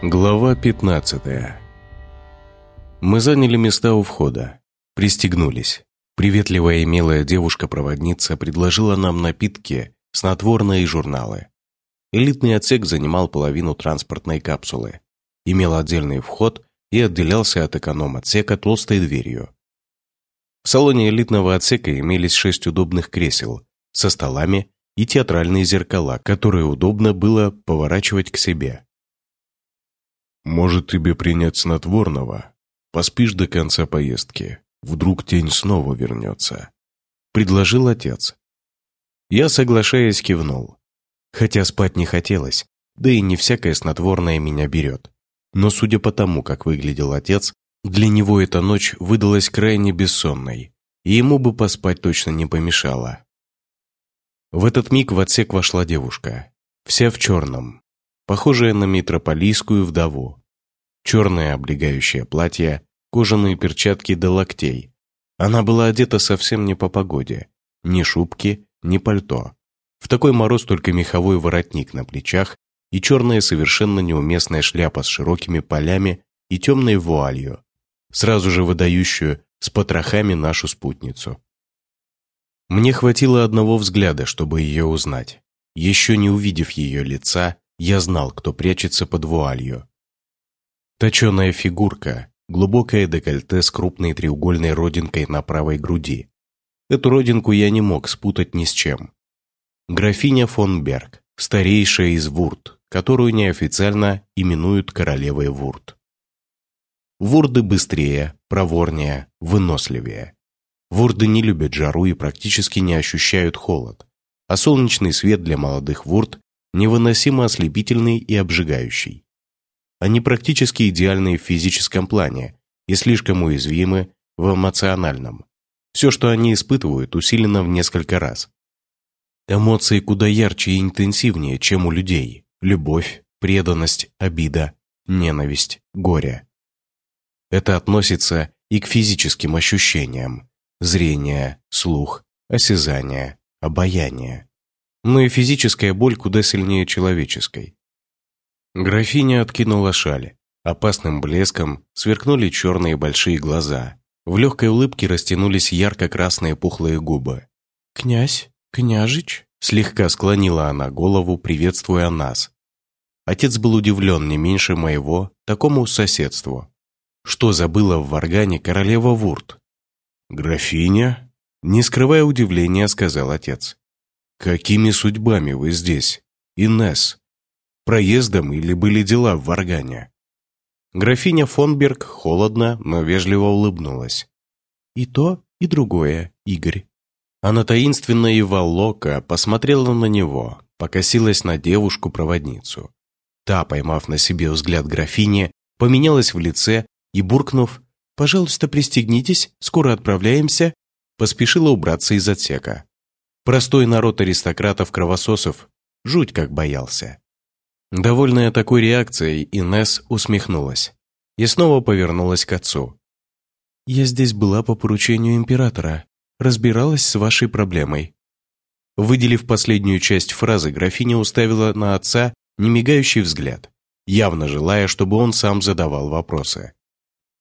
Глава 15 Мы заняли места у входа, пристегнулись. Приветливая и милая девушка-проводница предложила нам напитки, снотворные и журналы. Элитный отсек занимал половину транспортной капсулы, имел отдельный вход и отделялся от эконом-отсека толстой дверью. В салоне элитного отсека имелись шесть удобных кресел со столами и театральные зеркала, которые удобно было поворачивать к себе. «Может, тебе принять снотворного? Поспишь до конца поездки. Вдруг тень снова вернется», — предложил отец. Я, соглашаясь, кивнул. Хотя спать не хотелось, да и не всякое снотворное меня берет. Но судя по тому, как выглядел отец, для него эта ночь выдалась крайне бессонной, и ему бы поспать точно не помешало. В этот миг в отсек вошла девушка, вся в черном, похожая на митрополийскую вдову. Черное облегающее платье, кожаные перчатки до локтей. Она была одета совсем не по погоде. Ни шубки, ни пальто. В такой мороз только меховой воротник на плечах и черная совершенно неуместная шляпа с широкими полями и темной вуалью, сразу же выдающую с потрохами нашу спутницу. Мне хватило одного взгляда, чтобы ее узнать. Еще не увидев ее лица, я знал, кто прячется под вуалью. Точеная фигурка, глубокое декольте с крупной треугольной родинкой на правой груди. Эту родинку я не мог спутать ни с чем. Графиня фон Берг, старейшая из Вурт, которую неофициально именуют королевой Вурт. Вурды быстрее, проворнее, выносливее. Вурды не любят жару и практически не ощущают холод, а солнечный свет для молодых вурд невыносимо ослепительный и обжигающий. Они практически идеальны в физическом плане и слишком уязвимы в эмоциональном. Все, что они испытывают, усилено в несколько раз. Эмоции куда ярче и интенсивнее, чем у людей. Любовь, преданность, обида, ненависть, горе. Это относится и к физическим ощущениям. Зрение, слух, осязание, обаяние. Но и физическая боль куда сильнее человеческой. Графиня откинула шаль. Опасным блеском сверкнули черные большие глаза. В легкой улыбке растянулись ярко-красные пухлые губы. «Князь? Княжич?» Слегка склонила она голову, приветствуя нас. Отец был удивлен не меньше моего такому соседству. Что забыла в Варгане королева Вурт? «Графиня?» Не скрывая удивления, сказал отец. «Какими судьбами вы здесь, Инесс? Проездом или были дела в Варгане?» Графиня Фонберг холодно, но вежливо улыбнулась. «И то, и другое, Игорь». Она таинственно и волока посмотрела на него, покосилась на девушку-проводницу. Та, поймав на себе взгляд графини, поменялась в лице и, буркнув «Пожалуйста, пристегнитесь, скоро отправляемся», поспешила убраться из отсека. Простой народ аристократов-кровососов жуть как боялся. Довольная такой реакцией, Инесс усмехнулась и снова повернулась к отцу. «Я здесь была по поручению императора, разбиралась с вашей проблемой». Выделив последнюю часть фразы, графиня уставила на отца немигающий взгляд, явно желая, чтобы он сам задавал вопросы.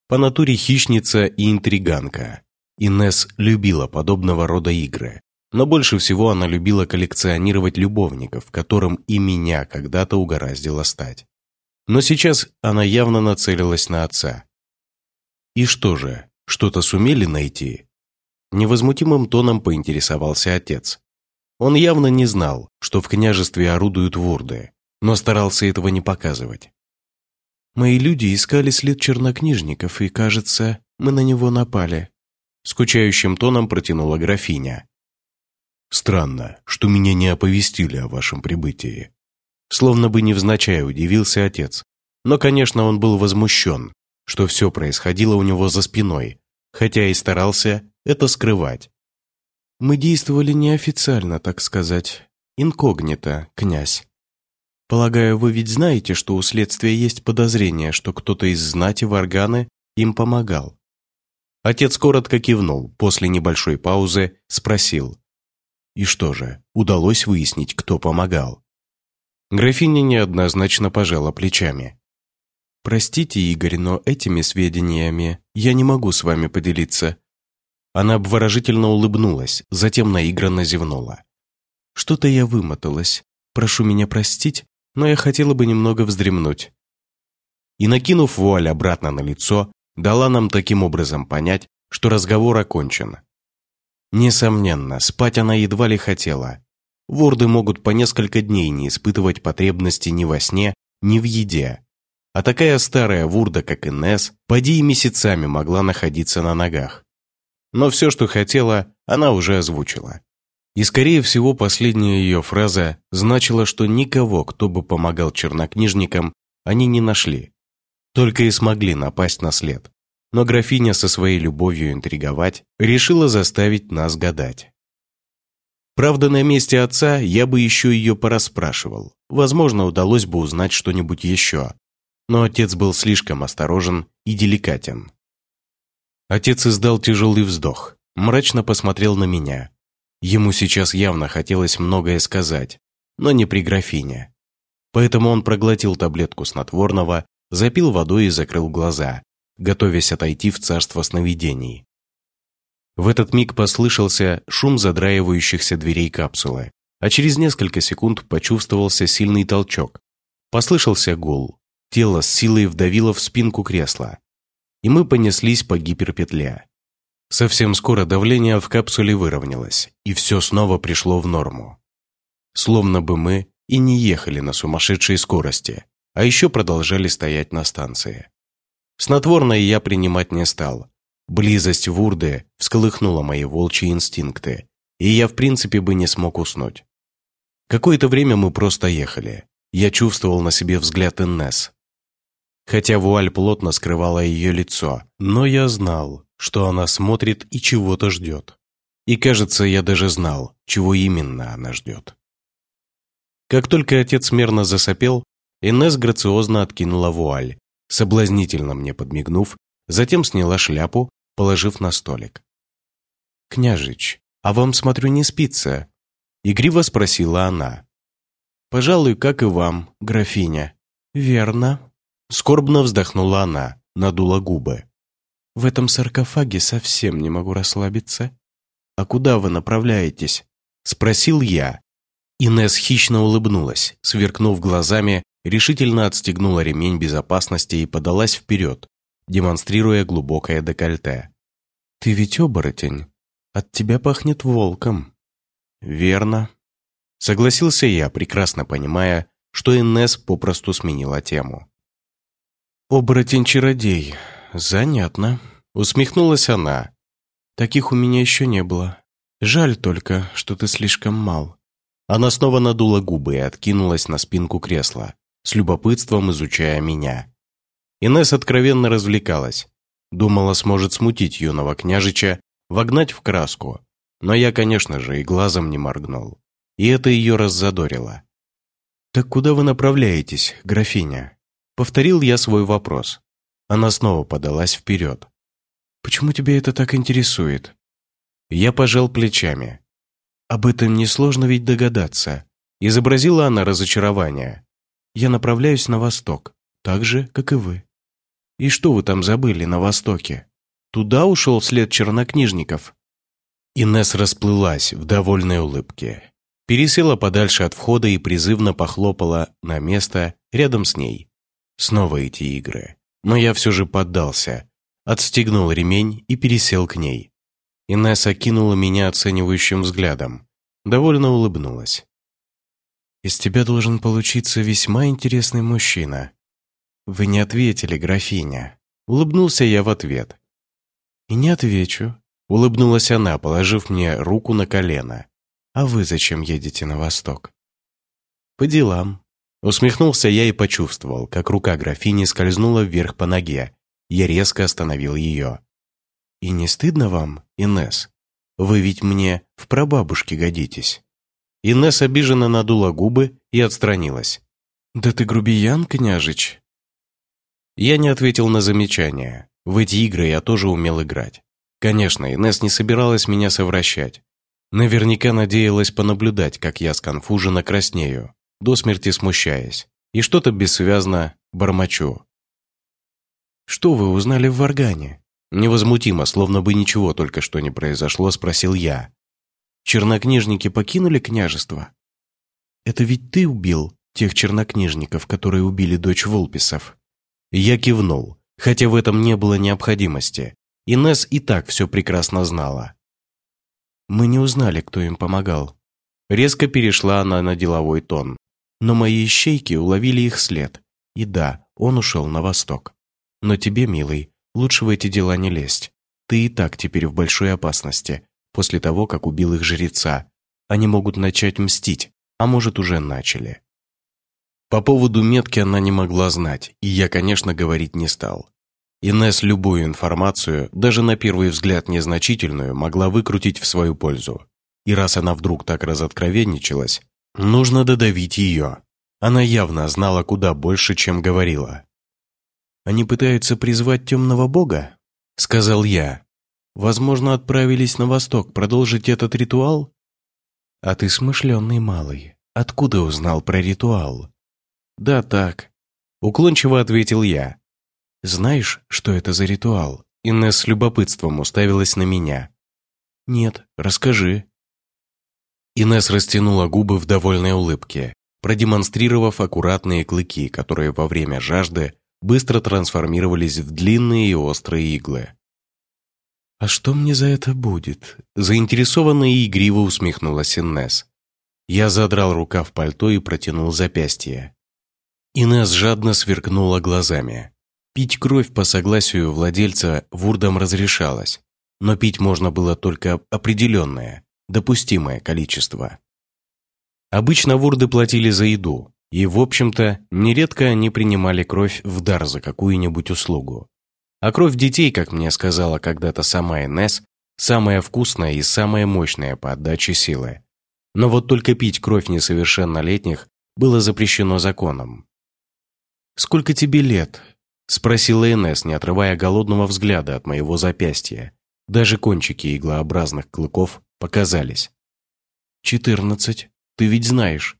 По натуре хищница и интриганка. Инес любила подобного рода игры. Но больше всего она любила коллекционировать любовников, которым и меня когда-то угораздило стать. Но сейчас она явно нацелилась на отца. И что же, что-то сумели найти? Невозмутимым тоном поинтересовался отец. Он явно не знал, что в княжестве орудуют вурды, но старался этого не показывать. Мои люди искали след чернокнижников, и, кажется, мы на него напали. Скучающим тоном протянула графиня. Странно, что меня не оповестили о вашем прибытии. Словно бы невзначай удивился отец. Но, конечно, он был возмущен, что все происходило у него за спиной, хотя и старался это скрывать. Мы действовали неофициально, так сказать, инкогнито, князь. Полагаю, вы ведь знаете, что у следствия есть подозрение, что кто-то из знати Варганы им помогал. Отец коротко кивнул, после небольшой паузы спросил. И что же, удалось выяснить, кто помогал? Графиня неоднозначно пожала плечами. «Простите, Игорь, но этими сведениями я не могу с вами поделиться». Она обворожительно улыбнулась, затем наигранно зевнула. «Что-то я вымоталась. Прошу меня простить, но я хотела бы немного вздремнуть». И, накинув вуаль обратно на лицо, дала нам таким образом понять, что разговор окончен. Несомненно, спать она едва ли хотела. Ворды могут по несколько дней не испытывать потребности ни во сне, ни в еде. А такая старая вурда, как Инесс, поди и месяцами могла находиться на ногах. Но все, что хотела, она уже озвучила. И, скорее всего, последняя ее фраза значила, что никого, кто бы помогал чернокнижникам, они не нашли. Только и смогли напасть на след. Но графиня со своей любовью интриговать решила заставить нас гадать. Правда, на месте отца я бы еще ее порасспрашивал. Возможно, удалось бы узнать что-нибудь еще но отец был слишком осторожен и деликатен. Отец издал тяжелый вздох, мрачно посмотрел на меня. Ему сейчас явно хотелось многое сказать, но не при графине. Поэтому он проглотил таблетку снотворного, запил водой и закрыл глаза, готовясь отойти в царство сновидений. В этот миг послышался шум задраивающихся дверей капсулы, а через несколько секунд почувствовался сильный толчок. Послышался гул, Тело с силой вдавило в спинку кресла, и мы понеслись по гиперпетле. Совсем скоро давление в капсуле выровнялось, и все снова пришло в норму. Словно бы мы и не ехали на сумасшедшей скорости, а еще продолжали стоять на станции. Снотворное я принимать не стал. Близость Вурды всколыхнула мои волчьи инстинкты, и я в принципе бы не смог уснуть. Какое-то время мы просто ехали. Я чувствовал на себе взгляд Иннес, хотя вуаль плотно скрывала ее лицо, но я знал, что она смотрит и чего-то ждет. И кажется, я даже знал, чего именно она ждет. Как только отец мерно засопел, Инесс грациозно откинула вуаль, соблазнительно мне подмигнув, затем сняла шляпу, положив на столик. «Княжич, а вам, смотрю, не спится?» Игриво спросила она. «Пожалуй, как и вам, графиня». «Верно», Скорбно вздохнула она, надула губы. «В этом саркофаге совсем не могу расслабиться. А куда вы направляетесь?» Спросил я. Инесс хищно улыбнулась, сверкнув глазами, решительно отстегнула ремень безопасности и подалась вперед, демонстрируя глубокое декольте. «Ты ведь оборотень. От тебя пахнет волком». «Верно». Согласился я, прекрасно понимая, что Инесс попросту сменила тему. «Оборотень-чародей. Занятно», — усмехнулась она. «Таких у меня еще не было. Жаль только, что ты слишком мал». Она снова надула губы и откинулась на спинку кресла, с любопытством изучая меня. Инесс откровенно развлекалась. Думала, сможет смутить юного княжича, вогнать в краску. Но я, конечно же, и глазом не моргнул. И это ее раззадорило. «Так куда вы направляетесь, графиня?» Повторил я свой вопрос. Она снова подалась вперед. «Почему тебя это так интересует?» Я пожал плечами. «Об этом несложно ведь догадаться». Изобразила она разочарование. «Я направляюсь на восток, так же, как и вы». «И что вы там забыли на востоке? Туда ушел след чернокнижников?» Инесс расплылась в довольной улыбке. Пересела подальше от входа и призывно похлопала на место рядом с ней. Снова эти игры. Но я все же поддался. Отстегнул ремень и пересел к ней. Инесса кинула меня оценивающим взглядом. Довольно улыбнулась. «Из тебя должен получиться весьма интересный мужчина». «Вы не ответили, графиня». Улыбнулся я в ответ. «И не отвечу», — улыбнулась она, положив мне руку на колено. «А вы зачем едете на восток?» «По делам», Усмехнулся я и почувствовал, как рука графини скользнула вверх по ноге. Я резко остановил ее. «И не стыдно вам, Инес? Вы ведь мне в прабабушке годитесь». Инес обиженно надула губы и отстранилась. «Да ты грубиян, княжич!» Я не ответил на замечание. В эти игры я тоже умел играть. Конечно, Инес не собиралась меня совращать. Наверняка надеялась понаблюдать, как я сконфуженно краснею до смерти смущаясь, и что-то бессвязно бормочу. «Что вы узнали в Варгане?» Невозмутимо, словно бы ничего только что не произошло, спросил я. «Чернокнижники покинули княжество?» «Это ведь ты убил тех чернокнижников, которые убили дочь Волписов?» Я кивнул, хотя в этом не было необходимости. Инесс и так все прекрасно знала. «Мы не узнали, кто им помогал». Резко перешла она на деловой тон. Но мои ищейки уловили их след. И да, он ушел на восток. Но тебе, милый, лучше в эти дела не лезть. Ты и так теперь в большой опасности, после того, как убил их жреца. Они могут начать мстить, а может, уже начали. По поводу метки она не могла знать, и я, конечно, говорить не стал. Инесс любую информацию, даже на первый взгляд незначительную, могла выкрутить в свою пользу. И раз она вдруг так разоткровенничалась, нужно додавить ее. Она явно знала куда больше, чем говорила. «Они пытаются призвать темного бога?» — сказал я. «Возможно, отправились на восток продолжить этот ритуал?» «А ты смышленный малый. Откуда узнал про ритуал?» «Да так», — уклончиво ответил я. «Знаешь, что это за ритуал?» Инесс с любопытством уставилась на меня. «Нет, расскажи». Инесс растянула губы в довольной улыбке, продемонстрировав аккуратные клыки, которые во время жажды быстро трансформировались в длинные и острые иглы. «А что мне за это будет?» Заинтересованно и игриво усмехнулась Инесс. Я задрал рукав пальто и протянул запястье. Инесс жадно сверкнула глазами. Пить кровь по согласию владельца вурдам разрешалось, но пить можно было только определенное, допустимое количество. Обычно вурды платили за еду, и, в общем-то, нередко они принимали кровь в дар за какую-нибудь услугу. А кровь детей, как мне сказала когда-то сама Инесс, самая вкусная и самая мощная по отдаче силы. Но вот только пить кровь несовершеннолетних было запрещено законом. «Сколько тебе лет?» – спросила Инесс, не отрывая голодного взгляда от моего запястья. Даже кончики иглообразных клыков показались. «Четырнадцать. Ты ведь знаешь».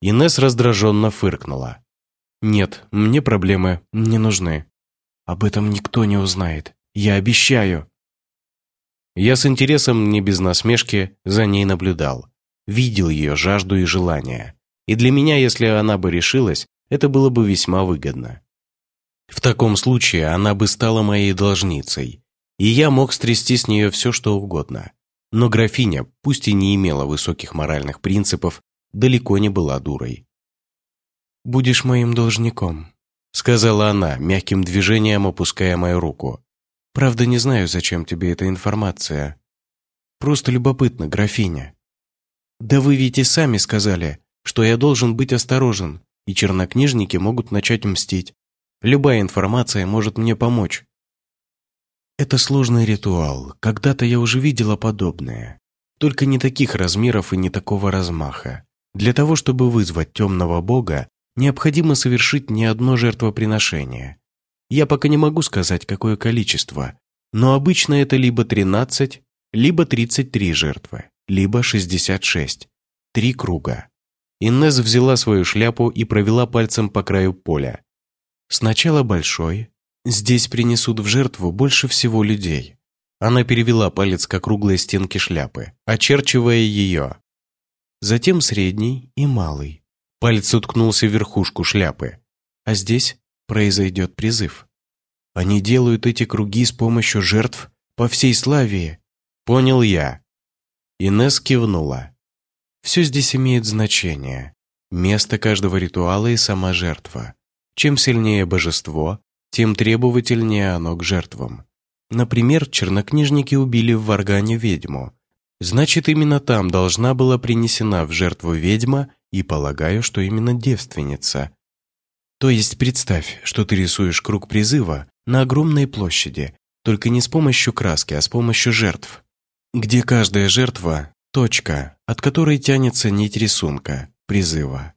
Инесс раздраженно фыркнула. «Нет, мне проблемы не нужны. Об этом никто не узнает. Я обещаю». Я с интересом, не без насмешки, за ней наблюдал. Видел ее жажду и желание. И для меня, если она бы решилась, это было бы весьма выгодно. В таком случае она бы стала моей должницей, и я мог стрясти с нее все, что угодно. Но графиня, пусть и не имела высоких моральных принципов, далеко не была дурой. «Будешь моим должником», — сказала она, мягким движением опуская мою руку. «Правда, не знаю, зачем тебе эта информация. Просто любопытно, графиня». «Да вы ведь и сами сказали, что я должен быть осторожен, и чернокнижники могут начать мстить. Любая информация может мне помочь. Это сложный ритуал. Когда-то я уже видела подобное. Только не таких размеров и не такого размаха. Для того, чтобы вызвать темного бога, необходимо совершить не одно жертвоприношение. Я пока не могу сказать, какое количество, но обычно это либо 13, либо 33 жертвы, либо 66. Три круга. Иннес взяла свою шляпу и провела пальцем по краю поля. Сначала большой. Здесь принесут в жертву больше всего людей. Она перевела палец к округлой стенке шляпы, очерчивая ее. Затем средний и малый. Палец уткнулся в верхушку шляпы. А здесь произойдет призыв. Они делают эти круги с помощью жертв по всей Славии. Понял я. Инес кивнула. Все здесь имеет значение. Место каждого ритуала и сама жертва. Чем сильнее божество, тем требовательнее оно к жертвам. Например, чернокнижники убили в Варгане ведьму. Значит, именно там должна была принесена в жертву ведьма и полагаю, что именно девственница. То есть представь, что ты рисуешь круг призыва на огромной площади, только не с помощью краски, а с помощью жертв, где каждая жертва Точка, от которой тянется нить рисунка, призыва.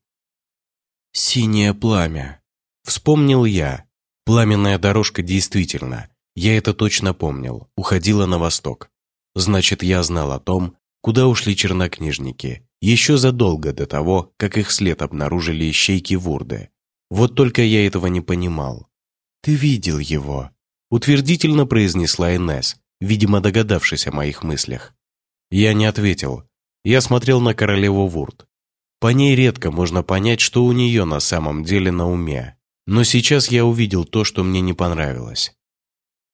«Синее пламя». Вспомнил я. Пламенная дорожка действительно, я это точно помнил, уходила на восток. Значит, я знал о том, куда ушли чернокнижники, еще задолго до того, как их след обнаружили ищейки Вурды. Вот только я этого не понимал. «Ты видел его», — утвердительно произнесла Инесс, видимо, догадавшись о моих мыслях. Я не ответил. Я смотрел на королеву Вурт. По ней редко можно понять, что у нее на самом деле на уме. Но сейчас я увидел то, что мне не понравилось.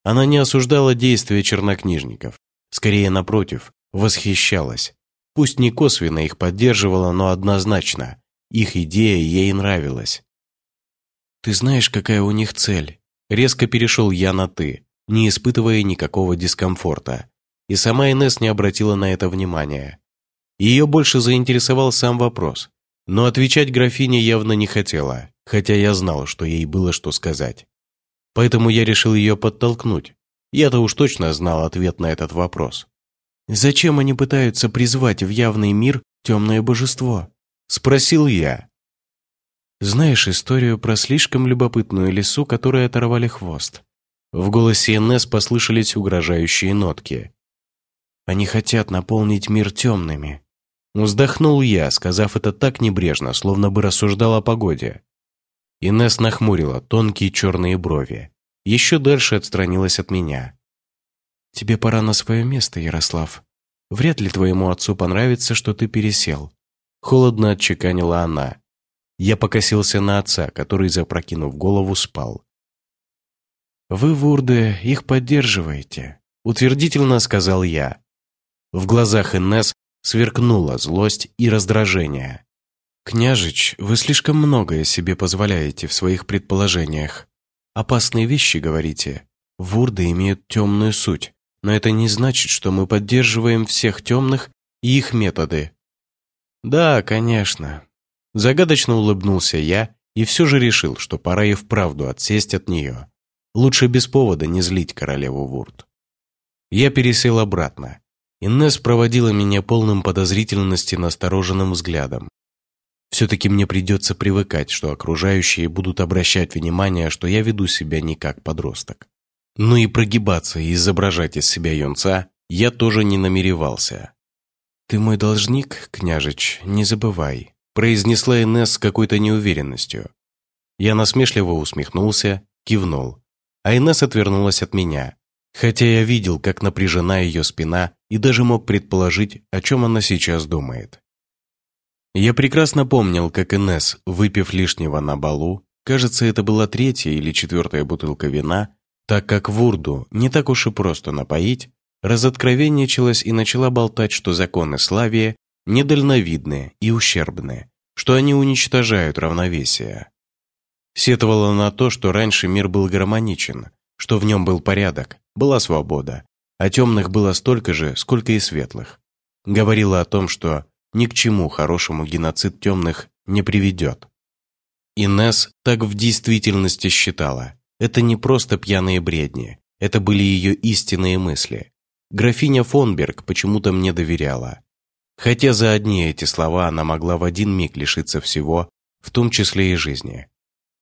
Она не осуждала действия чернокнижников. Скорее, напротив, восхищалась. Пусть не косвенно их поддерживала, но однозначно. Их идея ей нравилась. «Ты знаешь, какая у них цель?» Резко перешел я на «ты», не испытывая никакого дискомфорта. И сама Инесс не обратила на это внимания. Ее больше заинтересовал сам вопрос. Но отвечать графиня явно не хотела, хотя я знал, что ей было что сказать. Поэтому я решил ее подтолкнуть. Я-то уж точно знал ответ на этот вопрос. «Зачем они пытаются призвать в явный мир темное божество?» – спросил я. «Знаешь историю про слишком любопытную лису, которой оторвали хвост?» В голосе Инесс послышались угрожающие нотки. «Они хотят наполнить мир темными». Вздохнул я, сказав это так небрежно, словно бы рассуждал о погоде. Инесс нахмурила тонкие черные брови. Еще дальше отстранилась от меня. «Тебе пора на свое место, Ярослав. Вряд ли твоему отцу понравится, что ты пересел». Холодно отчеканила она. Я покосился на отца, который, запрокинув голову, спал. «Вы, Вурды, их поддерживаете», — утвердительно сказал я. В глазах Инесс сверкнула злость и раздражение. «Княжич, вы слишком многое себе позволяете в своих предположениях. Опасные вещи, говорите. Вурды имеют темную суть, но это не значит, что мы поддерживаем всех темных и их методы». «Да, конечно». Загадочно улыбнулся я и все же решил, что пора и вправду отсесть от нее. Лучше без повода не злить королеву Вурт. Я пересел обратно. Иннес проводила меня полным подозрительности настороженным взглядом. Все-таки мне придется привыкать, что окружающие будут обращать внимание, что я веду себя не как подросток. Но и прогибаться и изображать из себя юнца я тоже не намеревался. «Ты мой должник, княжич, не забывай», произнесла Инесс с какой-то неуверенностью. Я насмешливо усмехнулся, кивнул а Инесс отвернулась от меня, хотя я видел, как напряжена ее спина и даже мог предположить, о чем она сейчас думает. Я прекрасно помнил, как Инесс, выпив лишнего на балу, кажется, это была третья или четвертая бутылка вина, так как Вурду не так уж и просто напоить, разоткровенничалась и начала болтать, что законы Славия недальновидны и ущербны, что они уничтожают равновесие. Сетовала на то, что раньше мир был гармоничен, что в нем был порядок, была свобода, а темных было столько же, сколько и светлых. Говорила о том, что ни к чему хорошему геноцид темных не приведет. Инес так в действительности считала. Это не просто пьяные бредни, это были ее истинные мысли. Графиня Фонберг почему-то мне доверяла. Хотя за одни эти слова она могла в один миг лишиться всего, в том числе и жизни.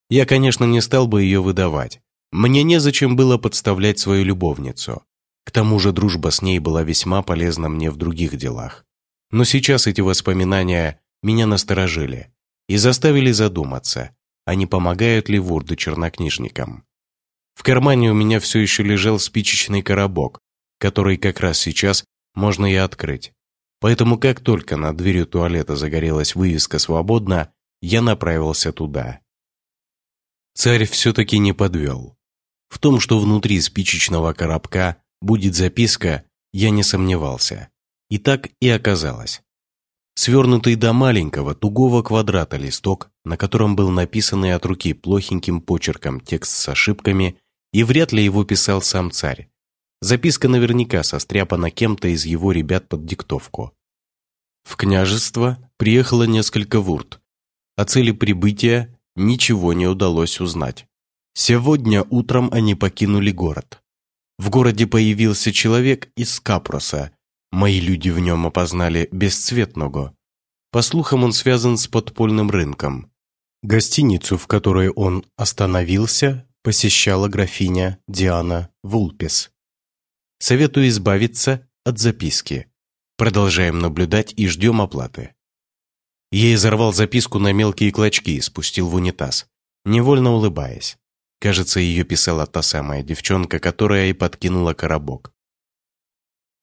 Я, конечно, не стал бы ее выдавать. Мне незачем было подставлять свою любовницу. К тому же дружба с ней была весьма полезна мне в других делах. Но сейчас эти воспоминания меня насторожили и заставили задуматься, а не помогают ли вурды чернокнижникам. В кармане у меня все еще лежал спичечный коробок, который как раз сейчас можно и открыть. Поэтому как только над дверью туалета загорелась вывеска «Свободно», я направился туда. Царь все-таки не подвел. В том, что внутри спичечного коробка будет записка, я не сомневался. И так и оказалось. Свернутый до маленького, тугого квадрата листок, на котором был написанный от руки плохеньким почерком текст с ошибками, и вряд ли его писал сам царь. Записка наверняка состряпана кем-то из его ребят под диктовку. В княжество приехало несколько вурт. О цели прибытия ничего не удалось узнать. Сегодня утром они покинули город. В городе появился человек из Капроса. Мои люди в нем опознали бесцветного. По слухам, он связан с подпольным рынком. Гостиницу, в которой он остановился, посещала графиня Диана Вулпес. Советую избавиться от записки. Продолжаем наблюдать и ждем оплаты. Я изорвал записку на мелкие клочки и спустил в унитаз, невольно улыбаясь. Кажется, ее писала та самая девчонка, которая и подкинула коробок.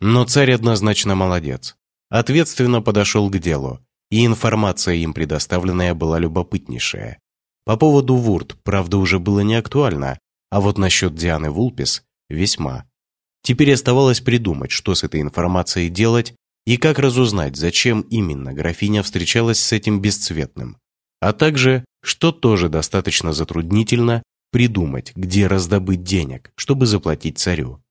Но царь однозначно молодец. Ответственно подошел к делу, и информация им предоставленная была любопытнейшая. По поводу Вурт, правда, уже было не актуально, а вот насчет Дианы Вулпис – весьма. Теперь оставалось придумать, что с этой информацией делать и как разузнать, зачем именно графиня встречалась с этим бесцветным. А также, что тоже достаточно затруднительно, придумать, где раздобыть денег, чтобы заплатить царю.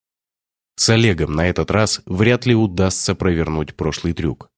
С Олегом на этот раз вряд ли удастся провернуть прошлый трюк.